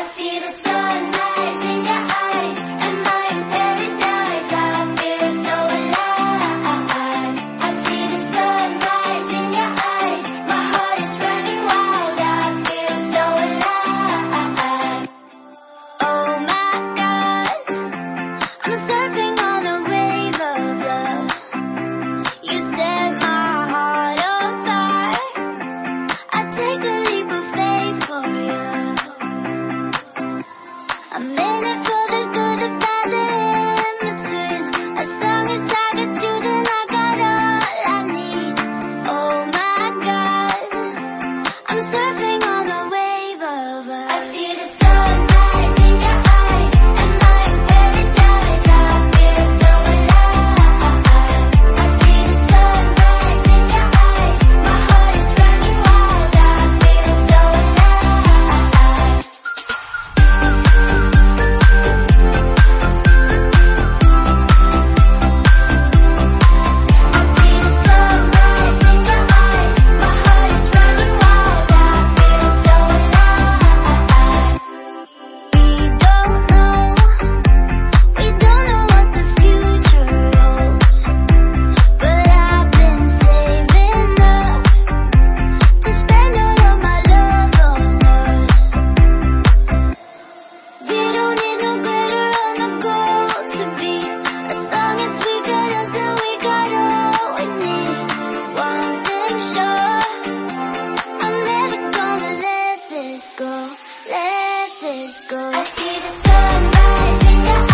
I see the sunrise in your eyes. go, let this go. I see the sun your eyes.